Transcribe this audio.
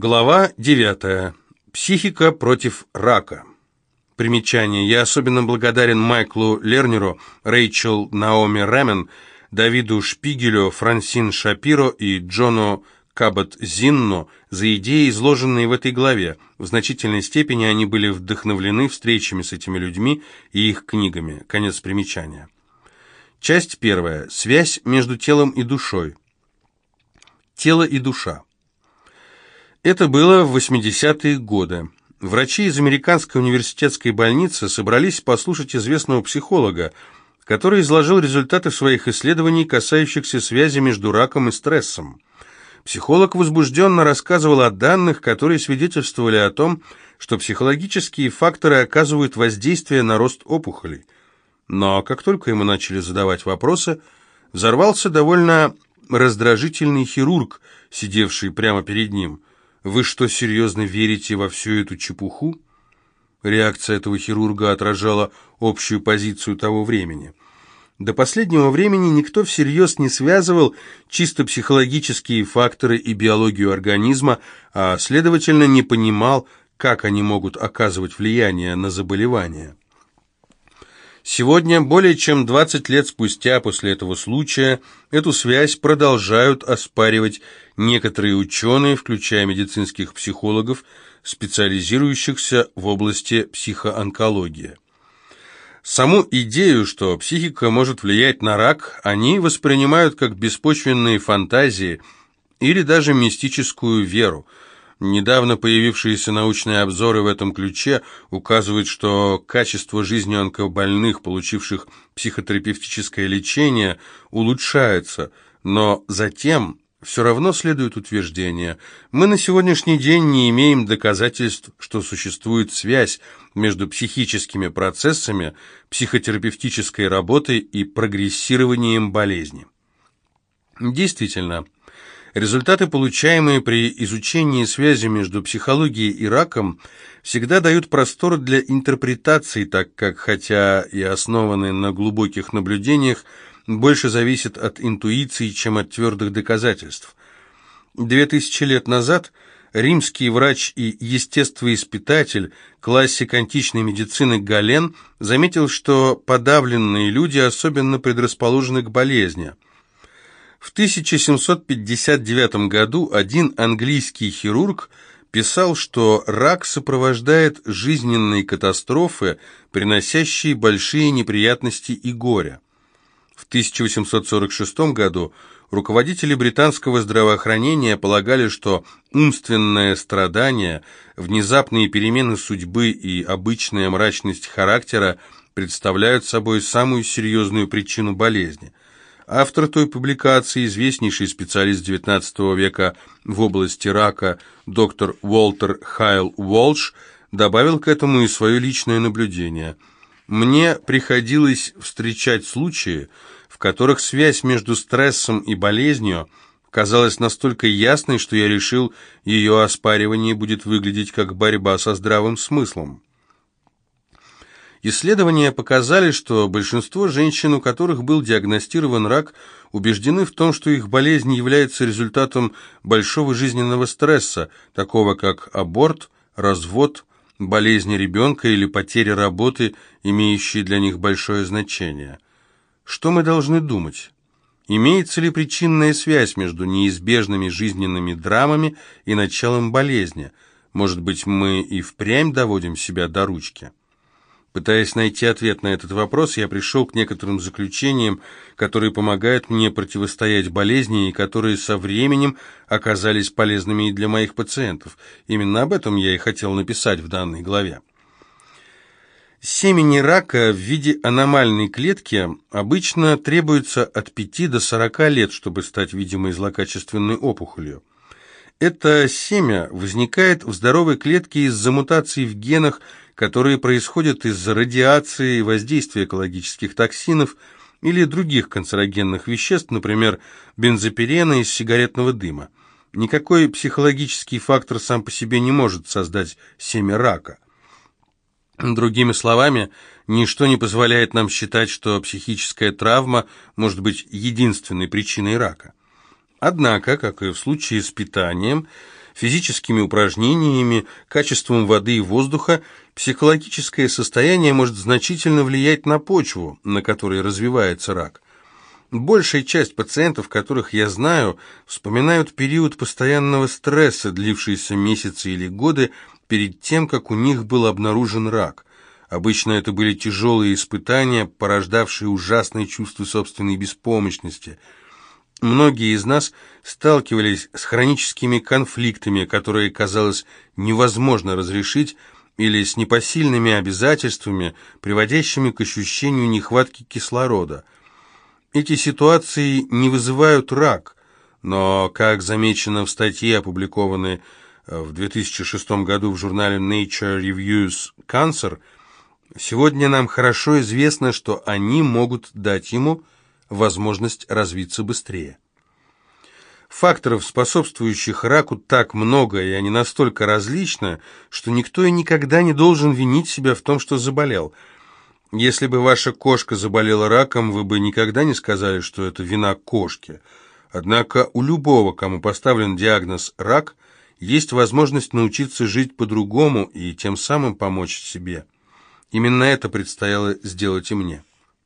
Глава 9. Психика против рака. Примечание. Я особенно благодарен Майклу Лернеру, Рэйчел Наоми Ремен, Давиду Шпигелю, Франсин Шапиро и Джону Кабот-Зинно за идеи, изложенные в этой главе. В значительной степени они были вдохновлены встречами с этими людьми и их книгами. Конец примечания. Часть первая. Связь между телом и душой. Тело и душа. Это было в 80-е годы. Врачи из Американской университетской больницы собрались послушать известного психолога, который изложил результаты своих исследований, касающихся связи между раком и стрессом. Психолог возбужденно рассказывал о данных, которые свидетельствовали о том, что психологические факторы оказывают воздействие на рост опухолей. Но как только ему начали задавать вопросы, взорвался довольно раздражительный хирург, сидевший прямо перед ним – «Вы что, серьезно верите во всю эту чепуху?» Реакция этого хирурга отражала общую позицию того времени. До последнего времени никто всерьез не связывал чисто психологические факторы и биологию организма, а, следовательно, не понимал, как они могут оказывать влияние на заболевания. Сегодня, более чем 20 лет спустя после этого случая, эту связь продолжают оспаривать некоторые ученые, включая медицинских психологов, специализирующихся в области психоонкологии. Саму идею, что психика может влиять на рак, они воспринимают как беспочвенные фантазии или даже мистическую веру – Недавно появившиеся научные обзоры в этом ключе указывают, что качество жизни онкобольных, получивших психотерапевтическое лечение, улучшается, но затем все равно следует утверждение. Мы на сегодняшний день не имеем доказательств, что существует связь между психическими процессами, психотерапевтической работой и прогрессированием болезни. Действительно, Результаты, получаемые при изучении связи между психологией и раком, всегда дают простор для интерпретаций, так как, хотя и основаны на глубоких наблюдениях, больше зависят от интуиции, чем от твердых доказательств. Две тысячи лет назад римский врач и естествоиспытатель, классик античной медицины Гален, заметил, что подавленные люди особенно предрасположены к болезни – в 1759 году один английский хирург писал, что рак сопровождает жизненные катастрофы, приносящие большие неприятности и горе. В 1846 году руководители британского здравоохранения полагали, что умственное страдание, внезапные перемены судьбы и обычная мрачность характера представляют собой самую серьезную причину болезни – Автор той публикации, известнейший специалист XIX века в области рака, доктор Уолтер Хайл Уолш, добавил к этому и свое личное наблюдение. «Мне приходилось встречать случаи, в которых связь между стрессом и болезнью казалась настолько ясной, что я решил, ее оспаривание будет выглядеть как борьба со здравым смыслом». Исследования показали, что большинство женщин, у которых был диагностирован рак, убеждены в том, что их болезнь является результатом большого жизненного стресса, такого как аборт, развод, болезнь ребенка или потеря работы, имеющие для них большое значение. Что мы должны думать? Имеется ли причинная связь между неизбежными жизненными драмами и началом болезни? Может быть, мы и впрямь доводим себя до ручки? Пытаясь найти ответ на этот вопрос, я пришел к некоторым заключениям, которые помогают мне противостоять болезни и которые со временем оказались полезными и для моих пациентов. Именно об этом я и хотел написать в данной главе. Семени рака в виде аномальной клетки обычно требуется от 5 до 40 лет, чтобы стать видимой злокачественной опухолью. Это семя возникает в здоровой клетке из-за мутаций в генах, которые происходят из-за радиации, воздействия экологических токсинов или других канцерогенных веществ, например, бензопирена из сигаретного дыма. Никакой психологический фактор сам по себе не может создать семя рака. Другими словами, ничто не позволяет нам считать, что психическая травма может быть единственной причиной рака. Однако, как и в случае с питанием, физическими упражнениями, качеством воды и воздуха, психологическое состояние может значительно влиять на почву, на которой развивается рак. Большая часть пациентов, которых я знаю, вспоминают период постоянного стресса, длившийся месяцы или годы, перед тем, как у них был обнаружен рак. Обычно это были тяжелые испытания, порождавшие ужасное чувство собственной беспомощности. Многие из нас сталкивались с хроническими конфликтами, которые, казалось, невозможно разрешить, или с непосильными обязательствами, приводящими к ощущению нехватки кислорода. Эти ситуации не вызывают рак, но, как замечено в статье, опубликованной в 2006 году в журнале Nature Reviews Cancer, сегодня нам хорошо известно, что они могут дать ему возможность развиться быстрее. Факторов, способствующих раку, так много, и они настолько различны, что никто и никогда не должен винить себя в том, что заболел. Если бы ваша кошка заболела раком, вы бы никогда не сказали, что это вина кошки. Однако у любого, кому поставлен диагноз «рак», есть возможность научиться жить по-другому и тем самым помочь себе. Именно это предстояло сделать и мне.